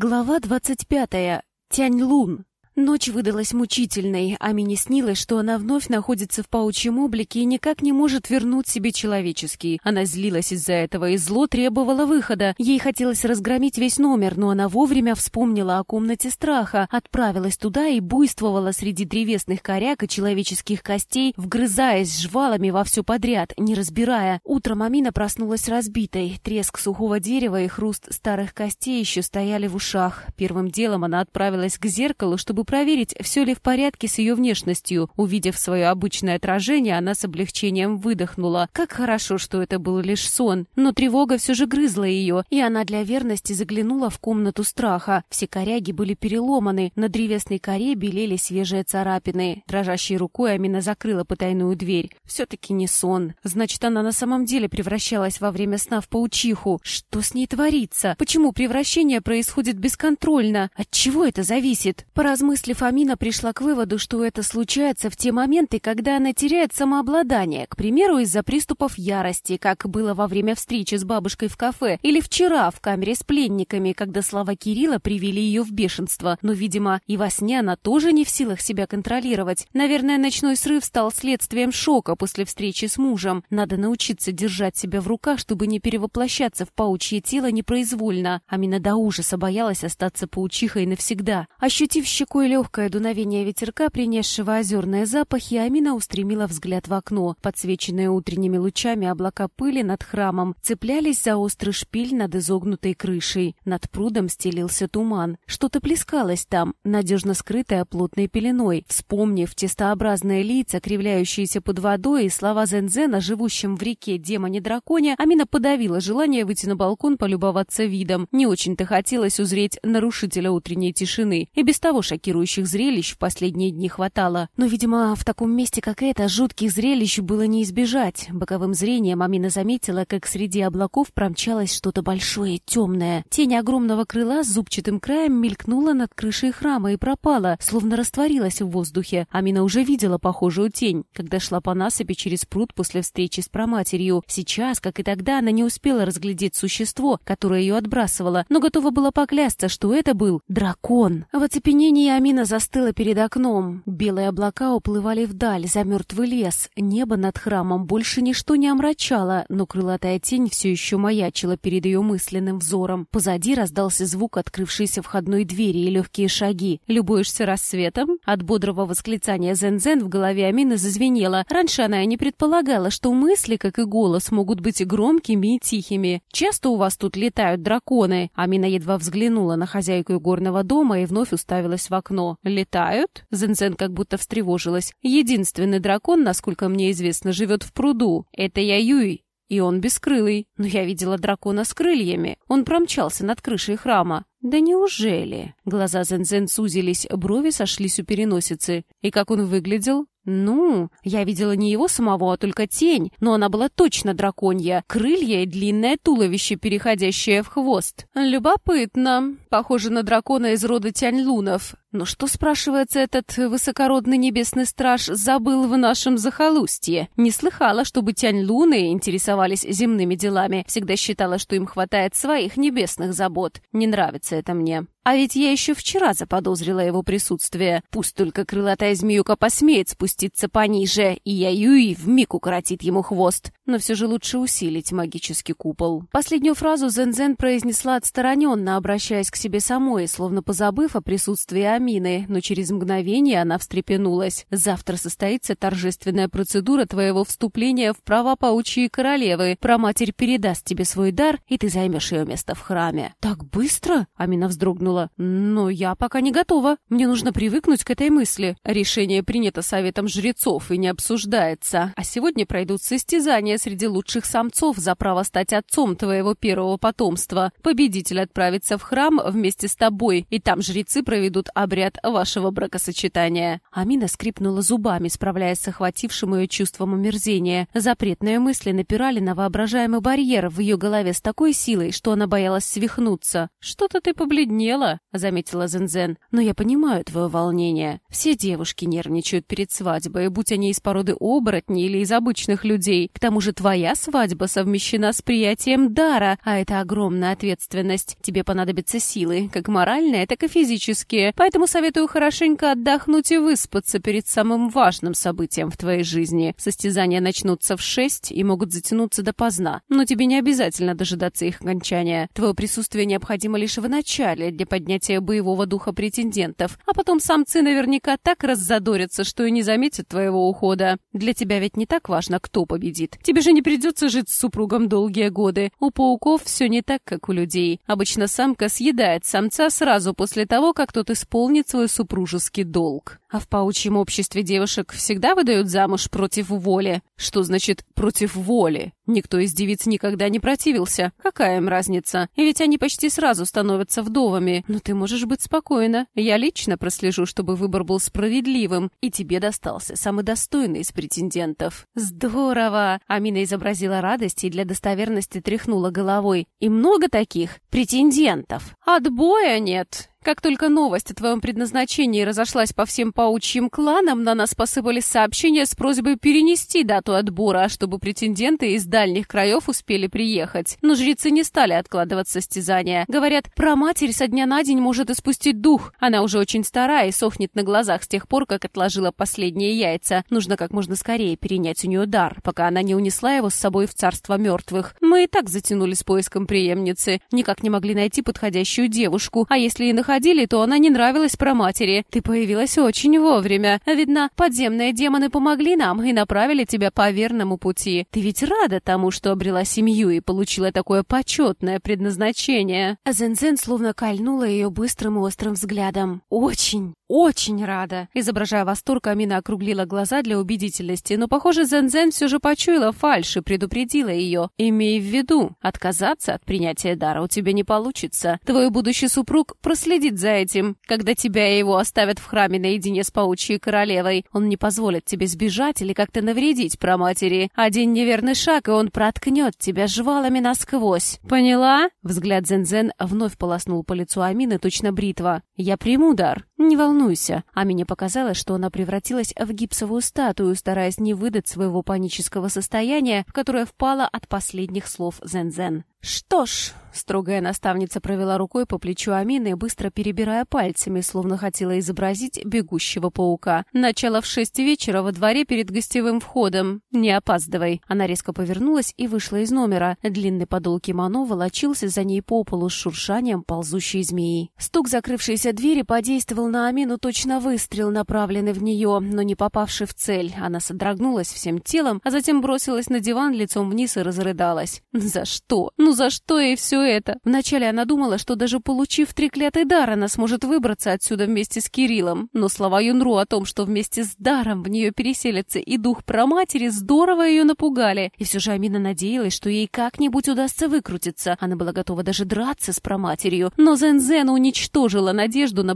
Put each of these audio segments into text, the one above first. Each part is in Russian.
Глава двадцать пятая. Тянь-Лун. Ночь выдалась мучительной, а Мине снилось, что она вновь находится в паучьем облике и никак не может вернуть себе человеческий. Она злилась из-за этого, и зло требовало выхода. Ей хотелось разгромить весь номер, но она вовремя вспомнила о комнате страха, отправилась туда и буйствовала среди древесных коряк и человеческих костей, вгрызаясь жвалами во все подряд, не разбирая. Утром Амина проснулась разбитой. Треск сухого дерева и хруст старых костей еще стояли в ушах. Первым делом она отправилась к зеркалу, чтобы проверить, все ли в порядке с ее внешностью. Увидев свое обычное отражение, она с облегчением выдохнула. Как хорошо, что это был лишь сон. Но тревога все же грызла ее, и она для верности заглянула в комнату страха. Все коряги были переломаны, на древесной коре белели свежие царапины. Дрожащей рукой Амина закрыла потайную дверь. Все-таки не сон. Значит, она на самом деле превращалась во время сна в паучиху. Что с ней творится? Почему превращение происходит бесконтрольно? От чего это зависит? Поразмыслив Поразмыслив, Амина пришла к выводу, что это случается в те моменты, когда она теряет самообладание, к примеру, из-за приступов ярости, как было во время встречи с бабушкой в кафе, или вчера в камере с пленниками, когда слова Кирилла привели ее в бешенство. Но, видимо, и во сне она тоже не в силах себя контролировать. Наверное, ночной срыв стал следствием шока после встречи с мужем. Надо научиться держать себя в руках, чтобы не перевоплощаться в паучье тело непроизвольно. Амина до ужаса боялась остаться паучихой навсегда. Ощутив щекой легкое дуновение ветерка, принесшего озерные запахи, Амина устремила взгляд в окно. Подсвеченные утренними лучами облака пыли над храмом цеплялись за острый шпиль над изогнутой крышей. Над прудом стелился туман. Что-то плескалось там, надежно скрытое плотной пеленой. Вспомнив тестообразные лица, кривляющиеся под водой, и слова Зензена, живущим в реке демоне-драконе, Амина подавила желание выйти на балкон полюбоваться видом. Не очень-то хотелось узреть нарушителя утренней тишины. И без того шокирующего шокирующих зрелищ в последние дни хватало. Но, видимо, в таком месте, как это, жутких зрелищ было не избежать. Боковым зрением Амина заметила, как среди облаков промчалось что-то большое, темное. Тень огромного крыла с зубчатым краем мелькнула над крышей храма и пропала, словно растворилась в воздухе. Амина уже видела похожую тень, когда шла по насыпи через пруд после встречи с проматерью. Сейчас, как и тогда, она не успела разглядеть существо, которое ее отбрасывало, но готова была поклясться, что это был дракон. В оцепенении Амина застыла перед окном. Белые облака уплывали вдаль, за мертвый лес. Небо над храмом больше ничто не омрачало, но крылатая тень все еще маячила перед ее мысленным взором. Позади раздался звук открывшейся входной двери и легкие шаги. «Любуешься рассветом?» От бодрого восклицания Зен-Зен в голове Амины зазвенело. Раньше она и не предполагала, что мысли, как и голос, могут быть и громкими, и тихими. «Часто у вас тут летают драконы?» Амина едва взглянула на хозяйку горного дома и вновь уставилась в окно окно. Летают? Зензен как будто встревожилась. Единственный дракон, насколько мне известно, живет в пруду. Это я Юй. И он бескрылый. Но я видела дракона с крыльями. Он промчался над крышей храма. «Да неужели?» Глаза Зензен сузились, брови сошлись у переносицы. «И как он выглядел?» «Ну, я видела не его самого, а только тень, но она была точно драконья. Крылья и длинное туловище, переходящее в хвост. Любопытно. Похоже на дракона из рода Тянь-Лунов. Но что, спрашивается, этот высокородный небесный страж забыл в нашем захолустье? Не слыхала, чтобы Тянь-Луны интересовались земными делами. Всегда считала, что им хватает своих небесных забот. Не нравится это мне. А ведь я еще вчера заподозрила его присутствие. Пусть только крылатая змеюка посмеет спуститься пониже, и я Юи вмиг укоротит ему хвост. Но все же лучше усилить магический купол. Последнюю фразу Зен-Зен произнесла отстраненно, обращаясь к себе самой, словно позабыв о присутствии Амины, но через мгновение она встрепенулась. «Завтра состоится торжественная процедура твоего вступления в права паучьей королевы. Проматерь передаст тебе свой дар, и ты займешь ее место в храме». «Так быстро?» — Амина вздрогнула кивнула. «Но я пока не готова. Мне нужно привыкнуть к этой мысли. Решение принято советом жрецов и не обсуждается. А сегодня пройдут состязания среди лучших самцов за право стать отцом твоего первого потомства. Победитель отправится в храм вместе с тобой, и там жрецы проведут обряд вашего бракосочетания». Амина скрипнула зубами, справляясь с охватившим ее чувством омерзения. Запретные мысли напирали на воображаемый барьер в ее голове с такой силой, что она боялась свихнуться. «Что-то ты побледнела, дело», — заметила Зензен. «Но я понимаю твое волнение. Все девушки нервничают перед свадьбой, будь они из породы оборотней или из обычных людей. К тому же твоя свадьба совмещена с приятием дара, а это огромная ответственность. Тебе понадобятся силы, как моральные, так и физические. Поэтому советую хорошенько отдохнуть и выспаться перед самым важным событием в твоей жизни. Состязания начнутся в шесть и могут затянуться допоздна. Но тебе не обязательно дожидаться их окончания. Твое присутствие необходимо лишь в начале для поднятия боевого духа претендентов, а потом самцы наверняка так раззадорятся, что и не заметят твоего ухода. Для тебя ведь не так важно, кто победит. Тебе же не придется жить с супругом долгие годы. У пауков все не так, как у людей. Обычно самка съедает самца сразу после того, как тот исполнит свой супружеский долг. А в паучьем обществе девушек всегда выдают замуж против воли. Что значит «против воли»? Никто из девиц никогда не противился. Какая им разница? И ведь они почти сразу становятся вдовами. Но ты можешь быть спокойна. Я лично прослежу, чтобы выбор был справедливым, и тебе достался самый достойный из претендентов. Здорово! Амина изобразила радость и для достоверности тряхнула головой. И много таких претендентов. Отбоя нет. Как только новость о твоем предназначении разошлась по всем паучьим кланам, на нас посыпались сообщения с просьбой перенести дату отбора, чтобы претенденты из дальних краев успели приехать. Но жрецы не стали откладывать состязания. Говорят, про матерь со дня на день может испустить дух. Она уже очень старая и сохнет на глазах с тех пор, как отложила последние яйца. Нужно как можно скорее перенять у нее дар, пока она не унесла его с собой в царство мертвых. Мы и так затянули с поиском преемницы. Никак не могли найти подходящую девушку. А если и находили, ходили, то она не нравилась про матери. Ты появилась очень вовремя. Видно, подземные демоны помогли нам и направили тебя по верному пути. Ты ведь рада тому, что обрела семью и получила такое почетное предназначение». Зензен словно кольнула ее быстрым и острым взглядом. «Очень, очень рада!» Изображая восторг, Амина округлила глаза для убедительности, но, похоже, Зензен все же почуяла фальшь и предупредила ее. «Имей в виду, отказаться от принятия дара у тебя не получится. Твой будущий супруг проследит следит за этим. Когда тебя и его оставят в храме наедине с паучьей королевой, он не позволит тебе сбежать или как-то навредить про матери. Один неверный шаг, и он проткнет тебя жвалами насквозь. Поняла? Взгляд Зензен вновь полоснул по лицу Амины точно бритва. Я приму удар. Не волнуйся. Амине показалось, что она превратилась в гипсовую статую, стараясь не выдать своего панического состояния, в которое впала от последних слов Зензен. «Что ж», — строгая наставница провела рукой по плечу Амины, быстро перебирая пальцами, словно хотела изобразить бегущего паука. «Начало в шесть вечера во дворе перед гостевым входом. Не опаздывай». Она резко повернулась и вышла из номера. Длинный подол кимоно волочился за ней по полу с шуршанием ползущей змеи. Стук закрывшейся двери подействовал на Амину точно выстрел, направленный в нее, но не попавший в цель. Она содрогнулась всем телом, а затем бросилась на диван лицом вниз и разрыдалась. «За что? Ну за что ей все это? Вначале она думала, что даже получив треклятый дар, она сможет выбраться отсюда вместе с Кириллом. Но слова Юнру о том, что вместе с даром в нее переселится и дух проматери, здорово ее напугали. И все же Амина надеялась, что ей как-нибудь удастся выкрутиться. Она была готова даже драться с проматерью. Но Зензена уничтожила надежду на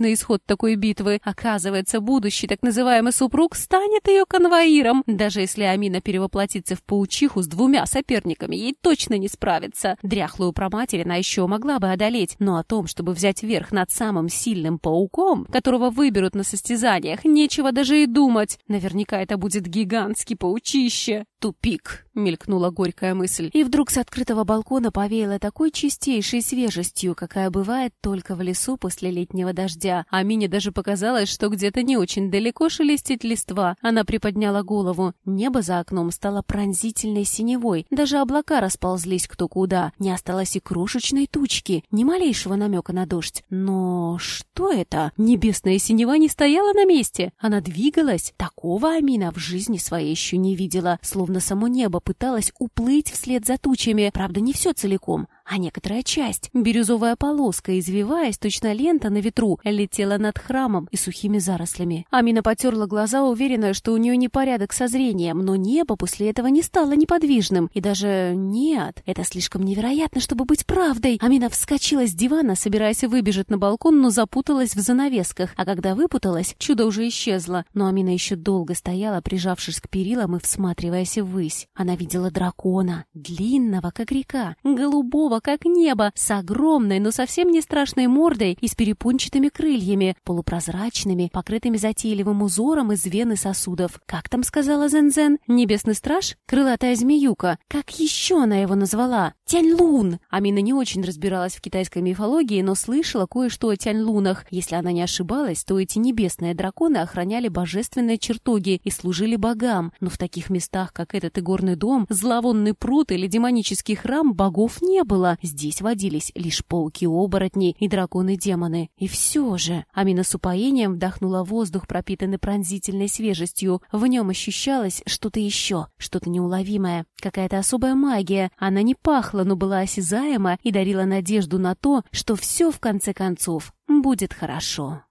благополучный исход такой битвы. Оказывается, будущий так называемый супруг станет ее конвоиром. Даже если Амина перевоплотится в паучиху с двумя соперниками, ей точно не справиться. Дряхлую проматерь она еще могла бы одолеть, но о том, чтобы взять верх над самым сильным пауком, которого выберут на состязаниях, нечего даже и думать. Наверняка это будет гигантский паучище. Тупик мелькнула горькая мысль. И вдруг с открытого балкона повеяло такой чистейшей свежестью, какая бывает только в лесу после летнего дождя. А Мине даже показалось, что где-то не очень далеко шелестит листва. Она приподняла голову. Небо за окном стало пронзительной синевой. Даже облака расползлись кто куда. Не осталось и крошечной тучки, ни малейшего намека на дождь. Но что это? Небесная синева не стояла на месте. Она двигалась. Такого Амина в жизни своей еще не видела, словно само небо пыталась уплыть вслед за тучами, правда, не все целиком, а некоторая часть, бирюзовая полоска, извиваясь, точно лента на ветру, летела над храмом и сухими зарослями. Амина потерла глаза, уверенная, что у нее непорядок со зрением, но небо после этого не стало неподвижным. И даже нет, это слишком невероятно, чтобы быть правдой. Амина вскочила с дивана, собираясь выбежать на балкон, но запуталась в занавесках, а когда выпуталась, чудо уже исчезло. Но Амина еще долго стояла, прижавшись к перилам и всматриваясь ввысь. Она видела дракона, длинного, как река, голубого, как небо, с огромной, но совсем не страшной мордой и с перепончатыми крыльями, полупрозрачными, покрытыми затейливым узором из вен и сосудов. Как там сказала Зензен? Небесный страж? Крылатая змеюка. Как еще она его назвала? Тянь-лун! Амина не очень разбиралась в китайской мифологии, но слышала кое-что о Тянь-лунах. Если она не ошибалась, то эти небесные драконы охраняли божественные чертоги и служили богам. Но в таких местах, как этот игорный дом, зловонный пруд или демонический храм, богов не было. Здесь водились лишь пауки-оборотни и драконы-демоны. И все же Амина с упоением вдохнула воздух, пропитанный пронзительной свежестью. В нем ощущалось что-то еще, что-то неуловимое, какая-то особая магия. Она не пахла, но была осязаема и дарила надежду на то, что все в конце концов будет хорошо.